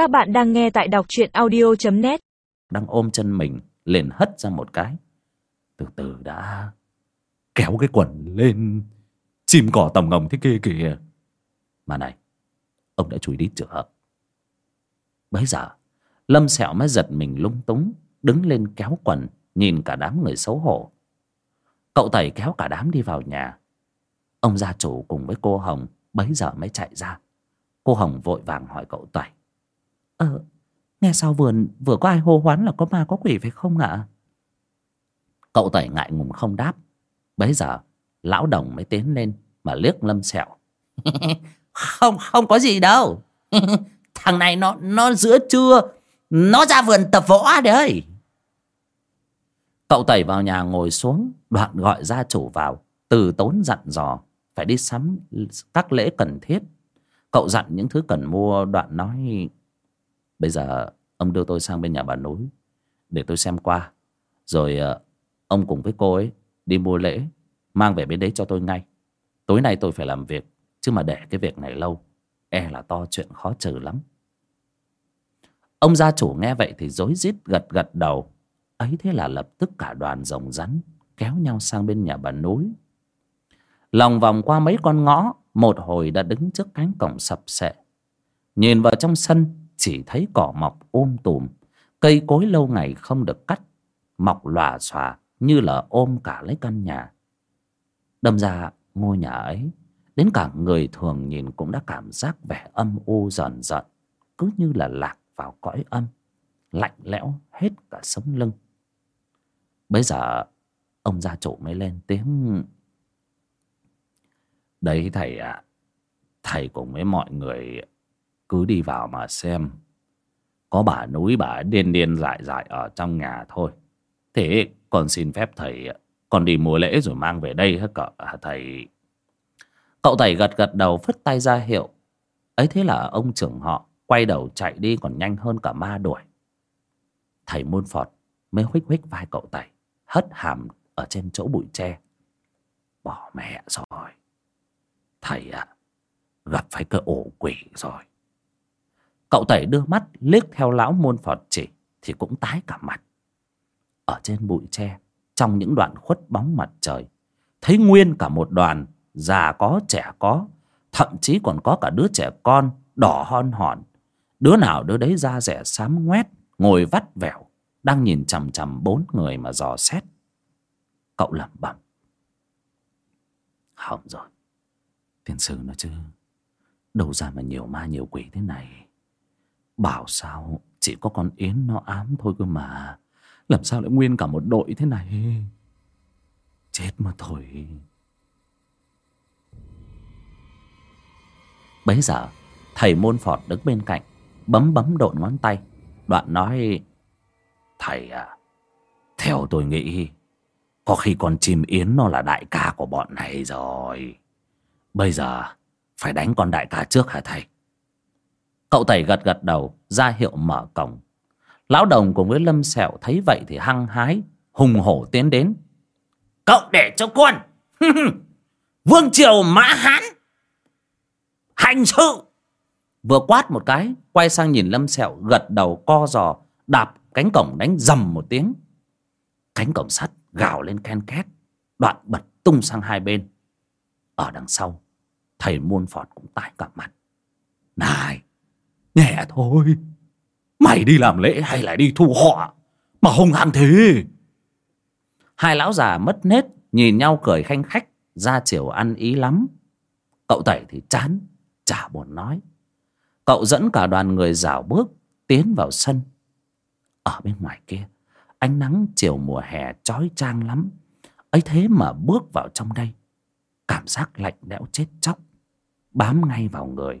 Các bạn đang nghe tại đọc truyện audio.net đang ôm chân mình, liền hất ra một cái. Từ từ đã. Kéo cái quần lên. Chim cỏ tầm ngồng thế kia kìa. Mà này, ông đã chui đít chưa bấy giờ, lâm sẹo mới giật mình lung túng, đứng lên kéo quần, nhìn cả đám người xấu hổ. Cậu tẩy kéo cả đám đi vào nhà. Ông gia chủ cùng với cô hồng bấy giờ mới chạy ra. Cô hồng vội vàng hỏi cậu tẩy ờ nghe sao vườn vừa có ai hô hoán là có ma có quỷ phải không ạ? Cậu tẩy ngại ngùng không đáp. Bấy giờ, lão đồng mới tiến lên mà liếc lâm sẹo. Không không có gì đâu. Thằng này nó nó giữa trưa, nó ra vườn tập võ đấy cậu tẩy vào nhà ngồi xuống, đoạn gọi gia chủ vào, từ tốn dặn dò, phải đi sắm các lễ cần thiết. Cậu dặn những thứ cần mua, đoạn nói bây giờ ông đưa tôi sang bên nhà bà núi để tôi xem qua. Rồi ờ, ông cùng với cô ấy đi mua lễ, mang về bên đấy cho tôi ngay. Tối nay tôi phải làm việc, chứ mà để cái việc này lâu e là to chuyện khó trừ lắm. Ông gia chủ nghe vậy thì rối rít gật gật đầu. Ấy thế là lập tức cả đoàn rồng rắn kéo nhau sang bên nhà bà núi. Lòng vòng qua mấy con ngõ, một hồi đã đứng trước cánh cổng sập sệ. Nhìn vào trong sân chỉ thấy cỏ mọc um tùm. Cây cối lâu ngày không được cắt, mọc lòa xòa như là ôm cả lấy căn nhà. Đâm ra ngôi nhà ấy, đến cả người thường nhìn cũng đã cảm giác vẻ âm u dần dần, cứ như là lạc vào cõi âm, lạnh lẽo hết cả sống lưng. Bây giờ, ông gia chủ mới lên tiếng. Đấy thầy ạ, thầy cùng với mọi người cứ đi vào mà xem. Có bà núi bà điên điên dại dại ở trong nhà thôi. Thế con xin phép thầy con đi mùa lễ rồi mang về đây hả cậu hả thầy? Cậu thầy gật gật đầu phất tay ra hiệu. Ấy thế là ông trưởng họ quay đầu chạy đi còn nhanh hơn cả ma đuổi. Thầy môn phọt mới huých huých vai cậu thầy, hất hàm ở trên chỗ bụi tre. Bỏ mẹ rồi. Thầy ạ gặp phải cái ổ quỷ rồi cậu tẩy đưa mắt, liếc theo lão môn phọt chỉ, thì cũng tái cả mặt. Ở trên bụi tre, trong những đoạn khuất bóng mặt trời, thấy nguyên cả một đoàn, già có, trẻ có, thậm chí còn có cả đứa trẻ con, đỏ hon hòn. Đứa nào đứa đấy da rẻ xám ngoét, ngồi vắt vẻo, đang nhìn chằm chằm bốn người mà dò xét. Cậu lẩm bẩm. Hỏng rồi. Tiên sư nó chứ, đâu ra mà nhiều ma nhiều quỷ thế này bảo sao? Chỉ có con yến nó ám thôi cơ mà. Làm sao lại nguyên cả một đội thế này? Chết mà thôi. Bấy giờ, thầy môn phọt đứng bên cạnh, bấm bấm độn ngón tay. Đoạn nói, thầy à theo tôi nghĩ, có khi con chim yến nó là đại ca của bọn này rồi. Bây giờ, phải đánh con đại ca trước hả thầy? Cậu tẩy gật gật đầu, ra hiệu mở cổng. Lão đồng cùng với lâm sẹo thấy vậy thì hăng hái, hùng hổ tiến đến. Cậu để cho quân. Vương triều mã hán. Hành sự. Vừa quát một cái, quay sang nhìn lâm sẹo gật đầu co giò, đạp cánh cổng đánh dầm một tiếng. Cánh cổng sắt gào lên ken két, đoạn bật tung sang hai bên. Ở đằng sau, thầy muôn phọt cũng tái cả mặt. Này nhẹ thôi. Mày đi làm lễ hay là đi thu họ? Mà hung hăng thế. Hai lão già mất nết, nhìn nhau cười khanh khách, ra chiều ăn ý lắm. Cậu tẩy thì chán, chả buồn nói. Cậu dẫn cả đoàn người rảo bước, tiến vào sân. Ở bên ngoài kia, ánh nắng chiều mùa hè chói chang lắm. Ấy thế mà bước vào trong đây, cảm giác lạnh lẽo chết chóc. Bám ngay vào người